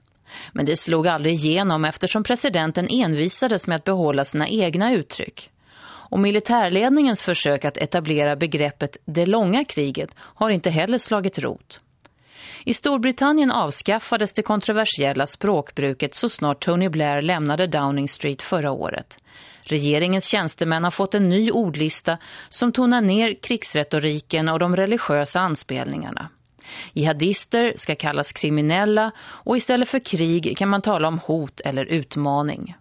Men det slog aldrig igenom eftersom presidenten envisades med att behålla sina egna uttryck. Och militärledningens försök att etablera begreppet det långa kriget har inte heller slagit rot. I Storbritannien avskaffades det kontroversiella språkbruket så snart Tony Blair lämnade Downing Street förra året. Regeringens tjänstemän har fått en ny ordlista som tonar ner krigsretoriken och de religiösa anspelningarna. Jihadister ska kallas kriminella och istället för krig kan man tala om hot eller utmaning.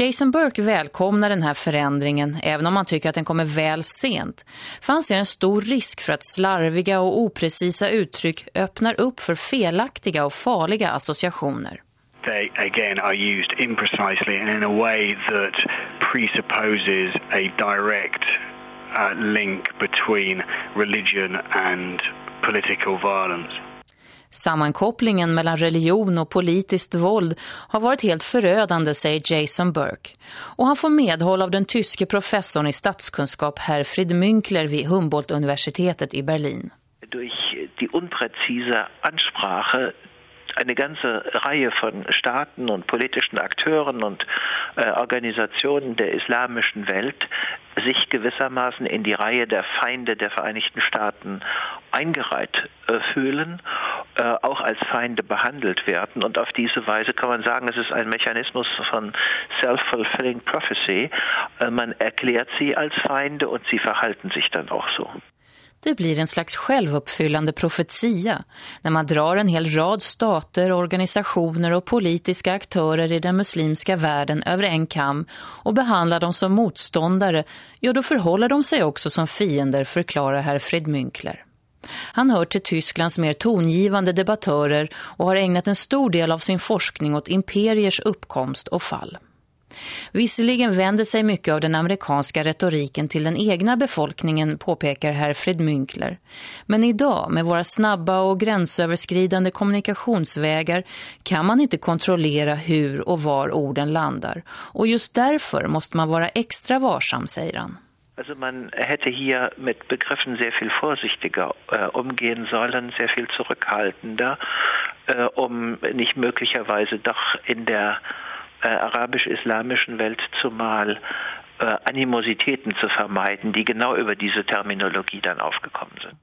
Jason Burke välkomnar den här förändringen även om han tycker att den kommer väl sent. För han ser en stor risk för att slarviga och oprecisa uttryck öppnar upp för felaktiga och farliga associationer. They again are used imprecisely and in a way that presupposes a direct uh, link between religion and political violence. Sammankopplingen mellan religion och politiskt våld har varit helt förödande, säger Jason Burke. Och han får medhåll av den tyske professorn i statskunskap Herfried Münkler vid Humboldt-universitetet i Berlin. Durch die unpräzise Ansprache eine ganze Reihe von Staaten und politischen Akteuren und äh, Organisationen der islamischen Welt sich gewissermaßen in die Reihe der Feinde der Vereinigten Staaten eingereiht äh, fühlen, äh, auch als Feinde behandelt werden. Und auf diese Weise kann man sagen, es ist ein Mechanismus von self-fulfilling prophecy. Äh, man erklärt sie als Feinde und sie verhalten sich dann auch so. Det blir en slags självuppfyllande profetia när man drar en hel rad stater, organisationer och politiska aktörer i den muslimska världen över en kam och behandlar dem som motståndare, ja då förhåller de sig också som fiender, förklarar herr Fred Münkler. Han hör till Tysklands mer tongivande debattörer och har ägnat en stor del av sin forskning åt imperiers uppkomst och fall. Visserligen vänder sig mycket av den amerikanska retoriken till den egna befolkningen, påpekar herr Fred Münkler. Men idag, med våra snabba och gränsöverskridande kommunikationsvägar, kan man inte kontrollera hur och var orden landar. Och just därför måste man vara extra varsam, säger han. Also man hätte hier mit Begriffen sehr viel vorsichtiger äh, umgehen sollen, sehr viel zurückhaltender, äh, um nicht möglicherweise doch in der äh, arabisch-islamischen Welt zumal äh, Animositäten zu vermeiden, die genau über diese Terminologie dann aufgekommen sind.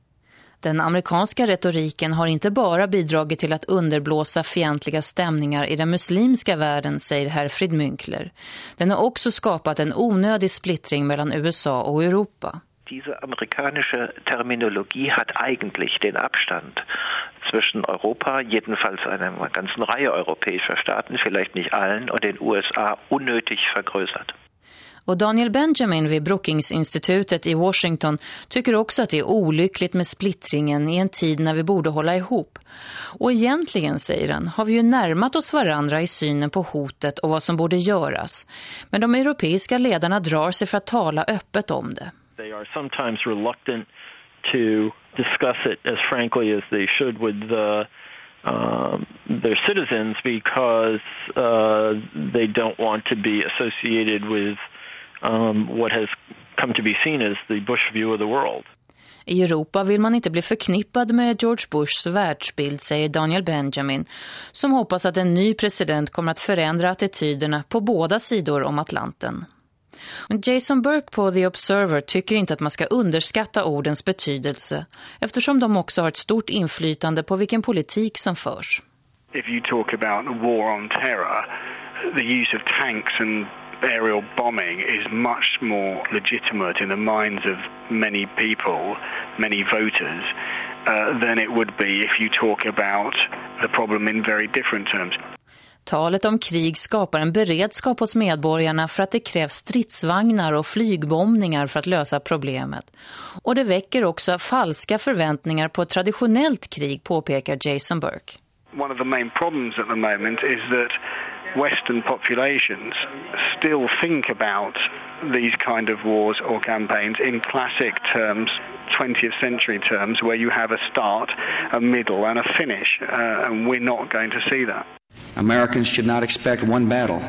Den amerikanska retoriken har inte bara bidragit till att underblåsa fientliga stämningar i den muslimska världen, säger Herfrid Münkler. Den har också skapat en onödig splittring mellan USA och Europa. Diese amerikanische Terminologie hat eigentlich den Abstand zwischen Europa, jedenfalls einer ganzen Reihe europäischer Staaten, vielleicht nicht allen, und den USA unnötig vergrößert. Och Daniel Benjamin vid Brookings-institutet i Washington tycker också att det är olyckligt med splittringen i en tid när vi borde hålla ihop. Och egentligen, säger han, har vi ju närmat oss varandra i synen på hotet och vad som borde göras. Men de europeiska ledarna drar sig för att tala öppet om det. They are sometimes reluctant to discuss it as frankly as they should with the um, their citizens because uh, they don't want to be associated with um, what has come to be seen as the Bush view of the world. I Europa vill man inte bli förknippad med George Bushs världsbild, säger Daniel Benjamin, som hoppas att en ny president kommer att förändra attityderna på båda sidor om Atlanten. Jason Burke på The Observer tycker inte att man ska underskatta ordens betydelse eftersom de också har ett stort inflytande på vilken politik som förs. If you talk about war on terror, the use of tanks and aerial bombing is much more legitimate in the minds of many people, many voters, uh, than it would be if you talk about the problem in very different terms. Talet om krig skapar en beredskap hos medborgarna för att det krävs stridsvagnar och flygbombningar för att lösa problemet. Och det väcker också falska förväntningar på ett traditionellt krig, påpekar Jason Burke. One of the main problems at the moment is that Western populations still think about these kind of wars or campaigns in classic terms, 20th century terms, where you have a start, a middle, and a finish. Uh, and we're not going to see that. Americans should not expect one battle,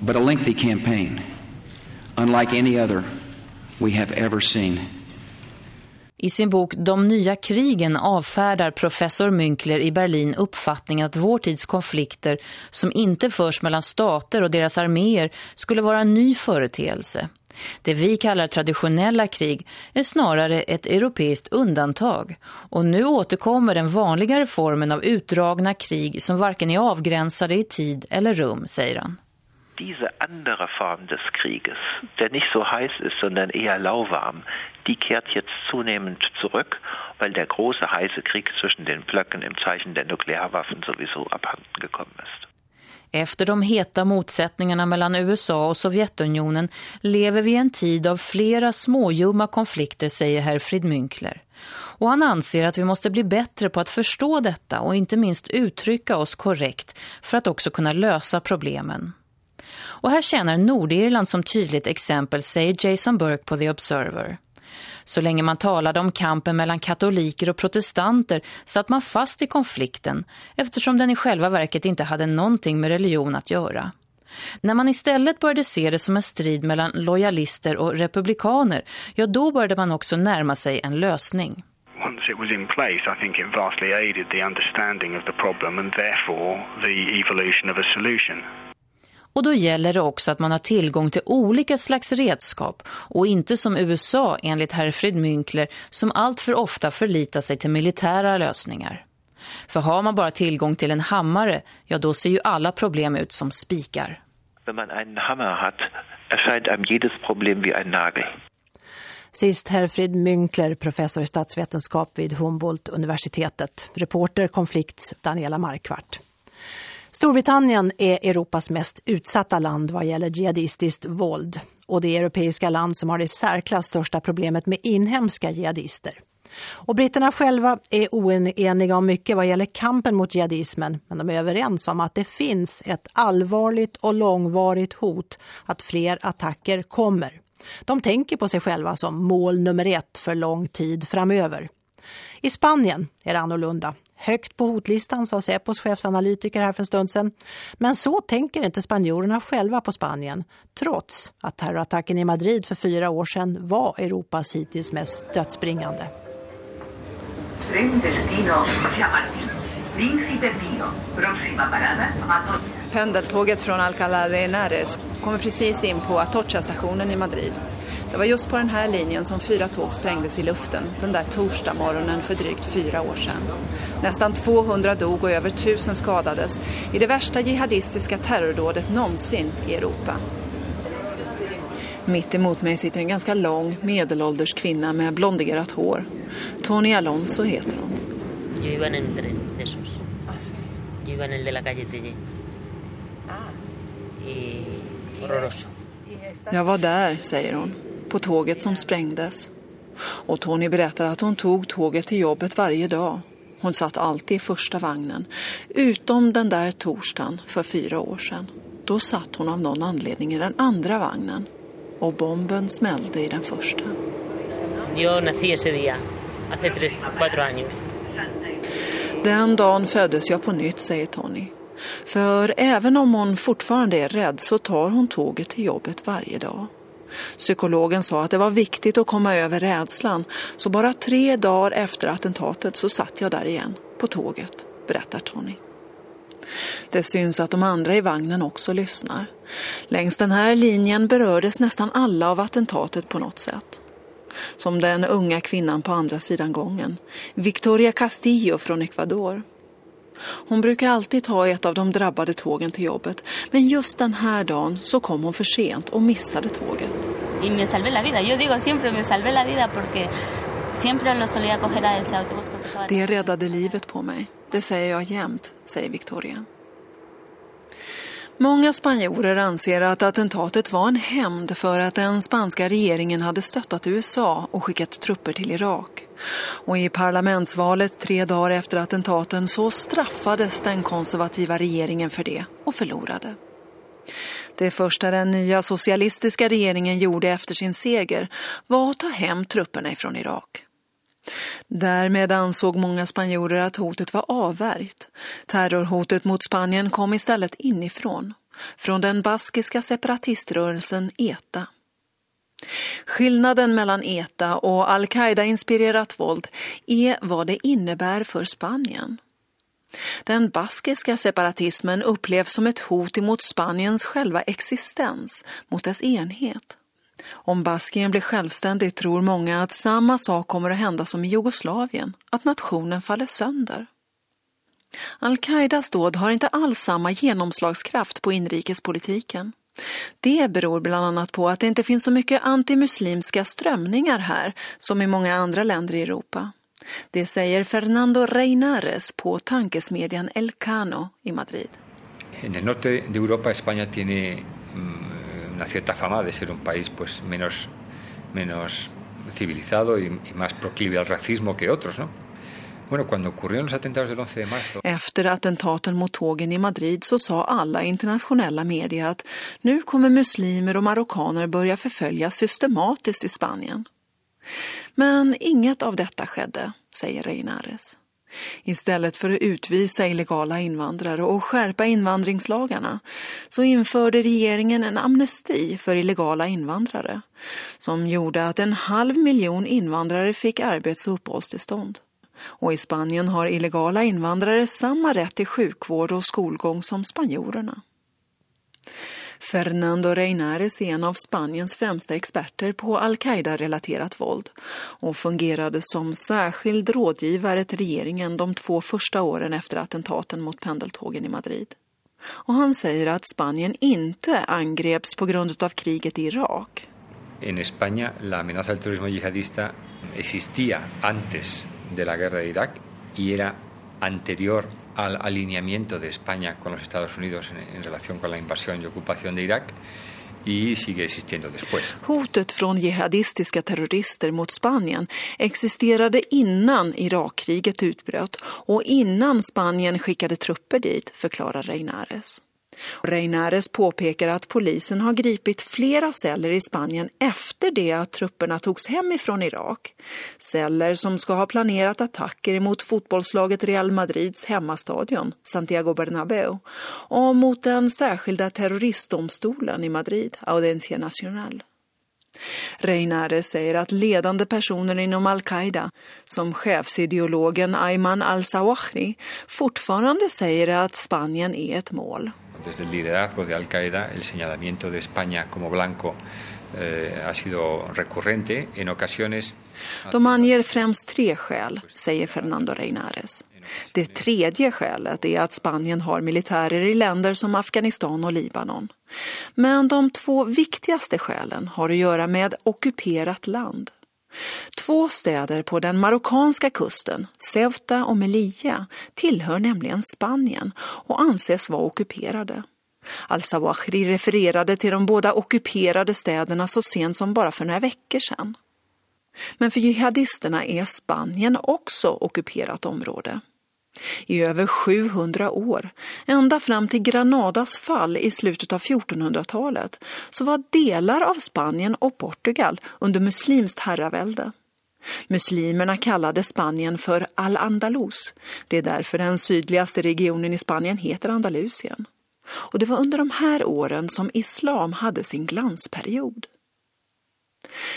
but a lengthy campaign, unlike any other we have ever seen. I sin bok De nya krigen avfärdar professor Münkler i Berlin uppfattningen att vår tids konflikter som inte förs mellan stater och deras arméer skulle vara en ny företeelse. Det vi kallar traditionella krig är snarare ett europeiskt undantag och nu återkommer den vanligare formen av utdragna krig som varken är avgränsade i tid eller rum, säger han. Diese andere Form des Krieges, der nicht so heiß ist, sondern eher lauwarm, die kehrt jetzt zunehmend zurück, weil der große heiße Krieg zwischen den Blöcken im Zeichen der Nuklearwaffen sowieso abhanden gekommen ist. Efter de heta motsättningarna mellan USA och Sovjetunionen lever vi i en tid av flera småljumma konflikter, säger herr Frid Münkler. Och han anser att vi måste bli bättre på att förstå detta och inte minst uttrycka oss korrekt för att också kunna lösa problemen. Och här tjänar Nordirland som tydligt exempel, säger Jason Burke på The Observer. Så länge man talade om kampen mellan katoliker och protestanter satt man fast i konflikten eftersom den i själva verket inte hade någonting med religion att göra. När man istället började se det som en strid mellan lojalister och republikaner, ja då började man också närma sig en lösning. once it was in place, I think it vastly aided the understanding of the problem and therefore the evolution of a solution. Och då gäller det också att man har tillgång till olika slags redskap och inte som USA enligt Herfrid Münkler som allt för ofta förlitar sig till militära lösningar. För har man bara tillgång till en hammare, ja då ser ju alla problem ut som spikar. Wenn man einen Hammer hat, erscheint einem jedes Problem wie ein Nagel. Sist Herfrid Münkler, professor i statsvetenskap vid Humboldt-universitetet. Reporter konflikt Daniela Markvart. Storbritannien är Europas mest utsatta land vad gäller jihadistiskt våld. Och det europeiska land som har det särklass största problemet med inhemska jihadister. Och britterna själva är oeniga om mycket vad gäller kampen mot jihadismen. Men de är överens om att det finns ett allvarligt och långvarigt hot att fler attacker kommer. De tänker på sig själva som mål nummer ett för lång tid framöver. I Spanien är det annorlunda. Högt på hotlistan sa Säpos chefsanalytiker här för en stund sedan. Men så tänker inte spanjorerna själva på Spanien. Trots att terrorattacken i Madrid för fyra år sedan var Europas hittills mest dödsbringande. Pendeltåget från Alcalá de Henares kommer precis in på Atocha-stationen i Madrid. Det var just på den här linjen som fyra tåg sprängdes i luften den där torsdag morgonen för drygt fyra år sedan. Nästan 200 dog och över 1000 skadades i det värsta jihadistiska terrordådet någonsin i Europa. Mitt emot mig sitter en ganska lång, medelålders kvinna med blonderat hår. Tony Alonso heter hon. Yo iba en el tren de esos. Yo iba en el de la calle Tellé. Y horroroso. Jag var där, säger hon, på tåget som sprängdes. Och Tony berättar att hon tog tåget till jobbet varje dag. Hon satt alltid i första vagnen, utom den där torsdagen för fyra år sedan. Då satt hon av någon anledning i den andra vagnen och bomben smällde i den första. Yo nací ese día, hace tres, cuatro años. Den dagen föddes jag på nytt, säger Tony. För även om hon fortfarande är rädd så tar hon tåget till jobbet varje dag. Psykologen sa att det var viktigt att komma över rädslan så bara tre dagar efter attentatet så satt jag där igen, på tåget, berättar Tony. Det syns att de andra i vagnen också lyssnar. Längs den här linjen berördes nästan alla av attentatet på något sätt. Som den unga kvinnan på andra sidan gången, Victoria Castillo från Ecuador. Hon brukar alltid ta ett av de drabbade tågen till jobbet. Men just den här dagen så kom hon för sent och missade tåget. Y me salvé la vida. Yo digo siempre me salvé la vida porque siempre lo solía coger a ese autobús. Det räddade livet på mig. Det säger jag jämt, säger Victoria. Många spanjorer anser att attentatet var en hämnd för att den spanska regeringen hade stöttat USA och skickat trupper till Irak. Och i parlamentsvalet tre dagar efter attentaten så straffades den konservativa regeringen för det och förlorade. Det första den nya socialistiska regeringen gjorde efter sin seger var att ta hem trupperna ifrån Irak. Därmed ansåg många spanjorer att hotet var avvärjt. Terrorhotet mot Spanien kom istället inifrån, från den baskiska separatiströrelsen ETA. Skillnaden mellan ETA och al-Qaida-inspirerat våld är vad det innebär för Spanien. Den baskiska separatismen upplevs som ett hot emot Spaniens själva existens, mot dess enhet. Om Baskien blir självständigt tror många att samma sak kommer att hända som i Jugoslavien, att nationen faller sönder. Al-Qaidas dåd har inte alls samma genomslagskraft på inrikespolitiken. Det beror bland annat på att det inte finns så mycket antimuslimska strömningar här som i många andra länder i Europa. Det säger Fernando Reinares på tankesmedjan El Cano i Madrid. En el norte de Europa España tiene mm, una cierta fama de ser un país pues menos, menos civilizado y, y más proclive al racismo que otros, ¿no? Bueno, cuando ocurrieron los atentados del 11 de marzo... Efter attentaten mot tågen i Madrid så sa alla internationella medier att nu kommer muslimer och marockaner börja förföljas systematiskt i Spanien. Men inget av detta skedde, säger Reinares. Istället för att utvisa illegala invandrare och skärpa invandringslagarna så införde regeringen en amnesti för illegala invandrare som gjorde att en halv miljon invandrare fick arbets- och uppehållstillstånd. Och i Spanien har illegala invandrare samma rätt till sjukvård och skolgång som spanjorerna. Fernando Reinares är en av Spaniens främsta experter på al-Qaida-relaterat våld och fungerade som särskild rådgivare till regeringen de två första åren efter attentaten mot pendeltågen i Madrid. Och han säger att Spanien inte angreps på grund av kriget i Irak. En España la amenaza del terrorismo yihadista existía antes de la guerra de Irak y era anterior al alineamiento de España con los Estados Unidos en, en relación con la invasión y ocupación de Irak y sigue existiendo después. Hotet från jihadistiska terrorister mot Spanien existerade innan Irakkriget utbröt och innan Spanien skickade trupper dit, förklarar Reinares. Reinares påpekar att polisen har gripit flera celler i Spanien efter det att trupperna togs hem ifrån Irak. Celler som ska ha planerat attacker mot fotbollslaget Real Madrids hemmastadion, Santiago Bernabéu, och mot den särskilda terroristdomstolen i Madrid, Audiencia Nacional. Reinares säger att ledande personer inom al-Qaida, som chefsideologen Ayman al-Zawahri, fortfarande säger att Spanien är ett mål. Desde el liderazgo de Al-Qaeda, el señalamiento de España como blanco eh, ha sido recurrente en ocasiones. De anger främst tre skäl, säger Fernando Reinares. Det tredje skälet är att Spanien har militärer i länder som Afghanistan och Libanon. Men de två viktigaste skälen har att göra med ockuperat land. Två städer på den marockanska kusten, Ceuta och Melilla, tillhör nämligen Spanien och anses vara ockuperade. Al-Zawahri refererade till de båda ockuperade städerna så sent som bara för några veckor sedan. Men för jihadisterna är Spanien också ockuperat område. I över 700 år, ända fram till Granadas fall i slutet av 1400-talet, så var delar av Spanien och Portugal under muslimskt herravälde. Muslimerna kallade Spanien för Al-Andalus. Det är därför den sydligaste regionen i Spanien heter Andalusien. Och det var under de här åren som islam hade sin glansperiod.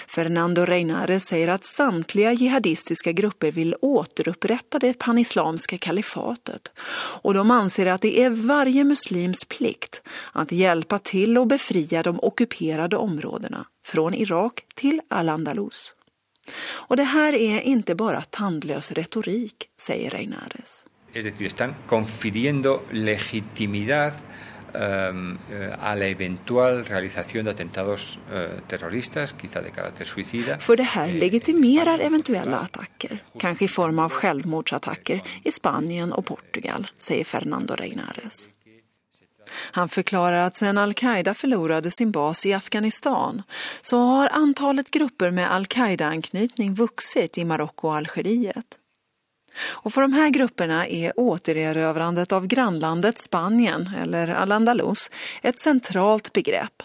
Fernando Reynare säger att samtliga jihadistiska grupper vill återupprätta det panislamska kalifatet och de anser att det är varje muslims plikt att hjälpa till och befria de ockuperade områdena från Irak till Al-Andalus. Och det här är inte bara tandlös retorik, säger Reinares. Es decir, están confiriendo legitimidad a la eventual realización de atentados uh, terroristas, quizá de carácter suicida. För det här legitimerar eventuella attacker, kanske i form av självmordsattacker i Spanien och Portugal, säger Fernando Reinares. Han förklarar att sedan al-Qaida förlorade sin bas i Afghanistan så har antalet grupper med al-Qaida-anknytning vuxit i Marocko och Algeriet. Och för de här grupperna är återerövrandet av grannlandet Spanien, eller Al-Andalus, ett centralt begrepp.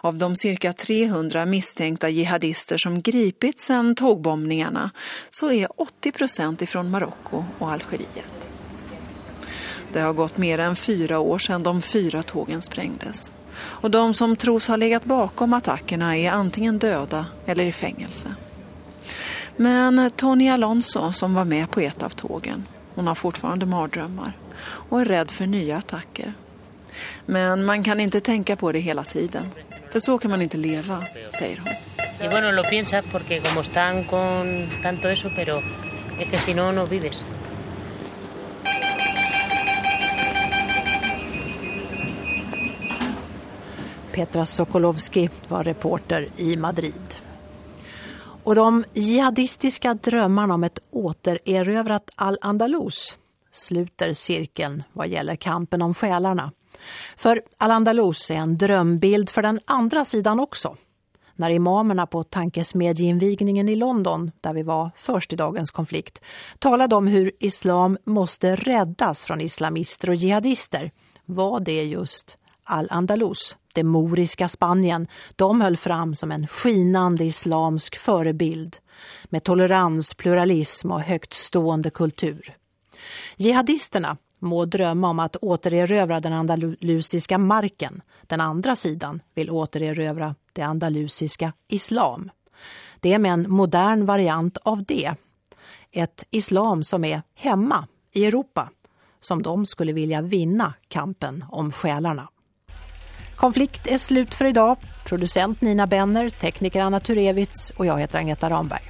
Av de cirka 300 misstänkta jihadister som gripits sedan tågbombningarna så är 80 procent ifrån Marocko och Algeriet. Det har gått mer än fyra år sedan de fyra tågen sprängdes. Och de som tros ha legat bakom attackerna är antingen döda eller i fängelse. Men Tony Alonso som var med på ett av tågen, hon har fortfarande mardrömmar och är rädd för nya attacker. Men man kan inte tänka på det hela tiden, för så kan man inte leva, säger hon. Y bueno, lo piensas porque como están con tanto eso, pero es que si no, no vives. Petra Sokolowski var reporter i Madrid. Och de jihadistiska drömmarna om ett återerövrat Al-Andalus sluter cirkeln vad gäller kampen om själarna. För Al-Andalus är en drömbild för den andra sidan också. När imamerna på tankesmedjeinvigningen i London, där vi var först i dagens konflikt, talade om hur islam måste räddas från islamister och jihadister, var det just Al-Andalus, det moriska Spanien, de höll fram som en skinande islamsk förebild med tolerans, pluralism och högt stående kultur. Jihadisterna må drömma om att återerövra den andalusiska marken. Den andra sidan vill återerövra det andalusiska islam. Det är med en modern variant av det. Ett islam som är hemma i Europa som de skulle vilja vinna kampen om själarna. Konflikt är slut för idag. Producent Nina Benner, tekniker Anna Turevits och jag heter Agneta Ramberg.